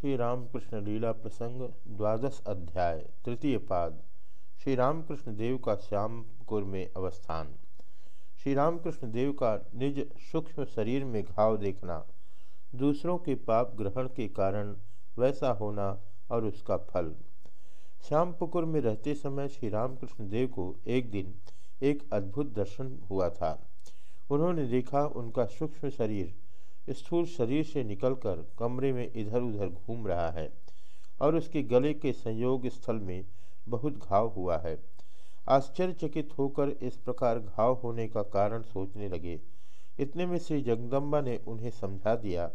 श्री रामकृष्ण लीला प्रसंग, द्वादश अध्याय, तृतीय पाद। श्री रामकृष्ण देव का श्यामपुर में अवस्थान। श्री रामकृष्ण देव का निज सूक्ष्म शरीर में घाव देखना, दूसरों के पाप ग्रहण के कारण वैसा होना और उसका फल। श्याम श्यामपुकुर में रहते समय श्री रामकृष्ण देव को एक दिन एक अद्भुत दर्शन हुआ था। उन्होंने देखा उनका सूक्ष्म शरीर स्थूल शरीर से निकलकर कमरे में इधर उधर घूम रहा है और उसके गले के संयोग स्थल में बहुत घाव हुआ है। आश्चर्यचकित होकर इस प्रकार घाव होने का कारण सोचने लगे। इतने में श्री जगदम्बा ने उन्हें समझा दिया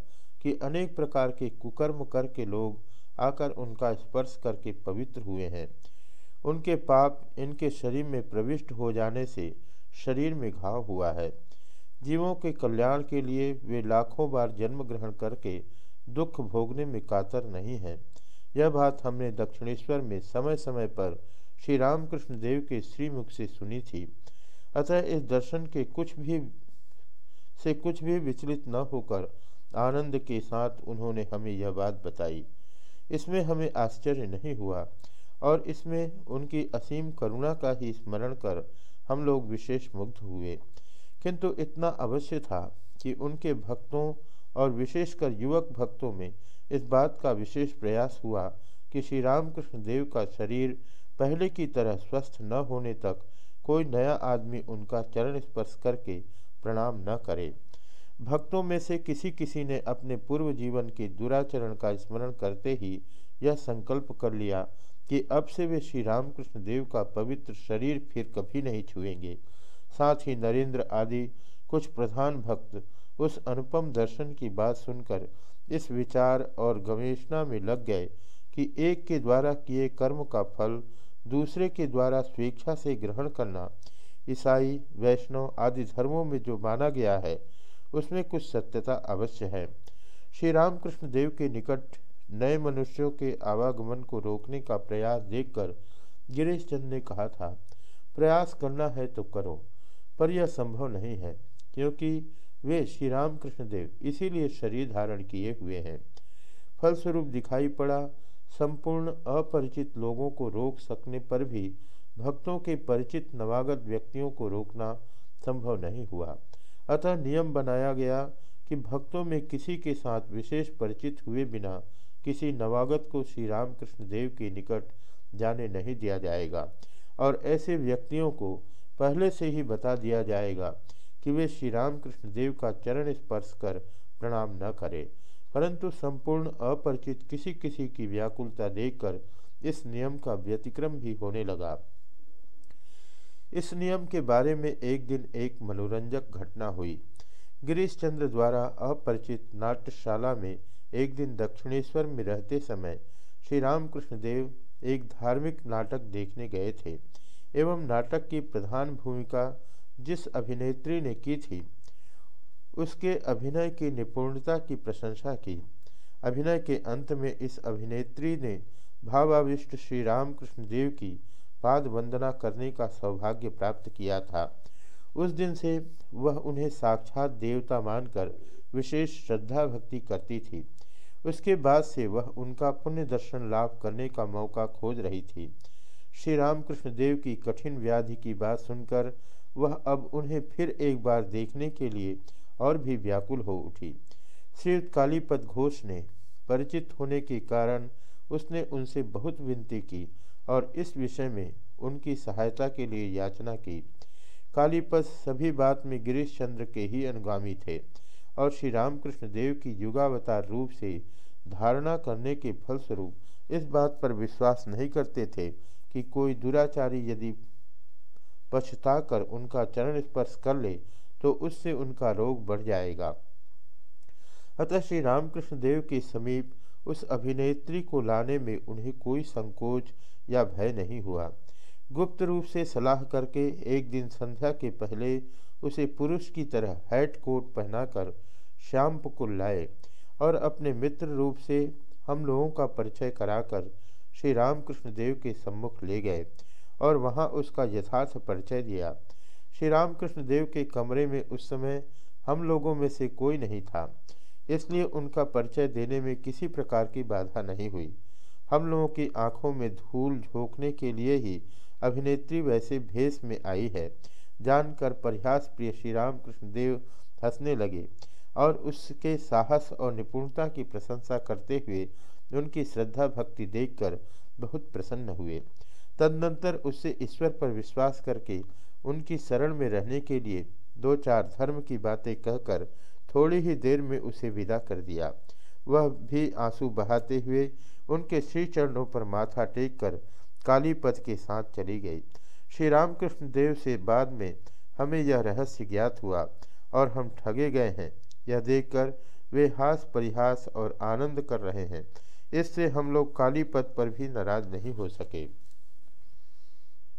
कि अनेक प्रकार के कुकर्म करके लोग आकर उनका स्पर्श करके पवित्र हुए हैं। उनके पाप इनके शरीर में प्रविष्ट हो जाने से शरीर में घाव हुआ है। जीवों के कल्याण के लिए वे लाखों बार जन्म ग्रहण करके दुख भोगने में कातर नहीं हैं। यह बात हमने दक्षिणेश्वर में समय समय पर श्री रामकृष्ण देव के श्रीमुख से सुनी थी। अतः इस दर्शन के कुछ भी, से कुछ भी विचलित न होकर आनंद के साथ उन्होंने हमें यह बात बताई। इसमें हमें आश्चर्य नहीं हुआ और इसमें उनकी असीम करुणा का ही स्मरण कर हम लोग विशेष मुग्ध हुए। किंतु इतना अवश्य था कि उनके भक्तों और विशेषकर युवक भक्तों में इस बात का विशेष प्रयास हुआ कि श्री रामकृष्ण देव का शरीर पहले की तरह स्वस्थ न होने तक कोई नया आदमी उनका चरण स्पर्श करके प्रणाम न करे। भक्तों में से किसी किसी ने अपने पूर्व जीवन के दुराचरण का स्मरण करते ही यह संकल्प कर लिया कि अब से वे श्री रामकृष्ण देव का पवित्र शरीर फिर कभी नहीं छुएँगे। साथ ही नरेंद्र आदि कुछ प्रधान भक्त उस अनुपम दर्शन की बात सुनकर इस विचार और गवेषणा में लग गए कि एक के द्वारा किए कर्म का फल, दूसरे के द्वारा स्वेच्छा से ग्रहण करना, ईसाई, वैष्णव आदि धर्मों में जो माना गया है, उसमें कुछ सत्यता अवश्य है। श्री रामकृष्ण देव के निकट नए मनुष्यों के आवागमन को रोकने का प्रयास देखकर गिरीश चंद ने कहा था, प्रयास करना है तो करो। पर यह संभव नहीं है, क्योंकि वे श्री राम देव इसीलिए शरीर धारण किए हुए हैं। फलस्वरूप दिखाई पड़ा, संपूर्ण अपरिचित लोगों को रोक सकने पर भी भक्तों के परिचित नवागत व्यक्तियों को रोकना संभव नहीं हुआ। अतः नियम बनाया गया कि भक्तों में किसी के साथ विशेष परिचित हुए बिना किसी नवागत को श्री रामकृष्ण देव के निकट जाने नहीं दिया जाएगा, और ऐसे व्यक्तियों को पहले से ही बता दिया जाएगा कि वे श्री रामकृष्ण देव का चरण स्पर्श कर प्रणाम न करें। परंतु संपूर्ण अपरिचित किसी किसी की व्याकुलता देखकर इस नियम का व्यतिक्रम भी होने लगा। इस नियम के बारे में एक दिन एक मनोरंजक घटना हुई। गिरीश चंद्र द्वारा अपरिचित नाट्यशाला में एक दिन दक्षिणेश्वर में रहते समय श्री रामकृष्ण देव एक धार्मिक नाटक देखने गए थे। एवं नाटक की प्रधान भूमिका जिस अभिनेत्री ने की थी, उसके अभिनय की निपुणता की प्रशंसा की। अभिनय के अंत में इस अभिनेत्री ने भावाविष्ट श्री रामकृष्ण देव की पाद वंदना करने का सौभाग्य प्राप्त किया था। उस दिन से वह उन्हें साक्षात देवता मानकर विशेष श्रद्धा भक्ति करती थी। उसके बाद से वह उनका पुण्य दर्शन लाभ करने का मौका खोज रही थी। श्री रामकृष्ण देव की कठिन व्याधि की बात सुनकर वह अब उन्हें फिर एक बार देखने के लिए और भी व्याकुल हो उठी। श्री कालीपद घोष ने परिचित होने के कारण उसने उनसे बहुत विनती की और इस विषय में उनकी सहायता के लिए याचना की। कालीपद सभी बात में गिरीश चंद्र के ही अनुगामी थे और श्री रामकृष्ण देव की युगावतार रूप से धारणा करने के फलस्वरूप इस बात पर विश्वास नहीं करते थे कि कोई दुराचारी यदि पछता कर उनका चरण स्पर्श कर ले तो उससे उनका रोग बढ़ जाएगा। अतः श्री रामकृष्ण देव के समीप उस अभिनेत्री को लाने में उन्हें कोई संकोच या भय नहीं हुआ। गुप्त रूप से सलाह करके एक दिन संध्या के पहले उसे पुरुष की तरह हैट कोट पहनाकर श्यामपुकुल लाए और अपने मित्र रूप से हम लोगों का परिचय कराकर श्री रामकृष्ण देव के सम्मुख ले गए और वहाँ उसका यथार्थ परिचय दिया। श्री रामकृष्ण देव के कमरे में उस समय हम लोगों में से कोई नहीं था, इसलिए उनका परिचय देने में किसी प्रकार की बाधा नहीं हुई। हम लोगों की आँखों में धूल झोंकने के लिए ही अभिनेत्री वैसे भेष में आई है, जानकर प्रयास प्रिय श्री राम कृष्ण देव हंसने लगे और उसके साहस और निपुणता की प्रशंसा करते हुए उनकी श्रद्धा भक्ति देखकर बहुत प्रसन्न हुए। तदनंतर उससे ईश्वर पर विश्वास करके उनकी शरण में रहने के लिए दो चार धर्म की बातें कहकर थोड़ी ही देर में उसे विदा कर दिया। वह भी आँसू बहाते हुए उनके श्री चरणों पर माथा टेक कर काली कालीपद के साथ चली गई। श्री रामकृष्ण देव से बाद में हमें यह रहस्य ज्ञात हुआ और हम ठगे गए हैं। यह देखकर वे हास परिहास और आनंद कर रहे हैं। इससे हम लोग कालीपद पर भी नाराज़ नहीं हो सके।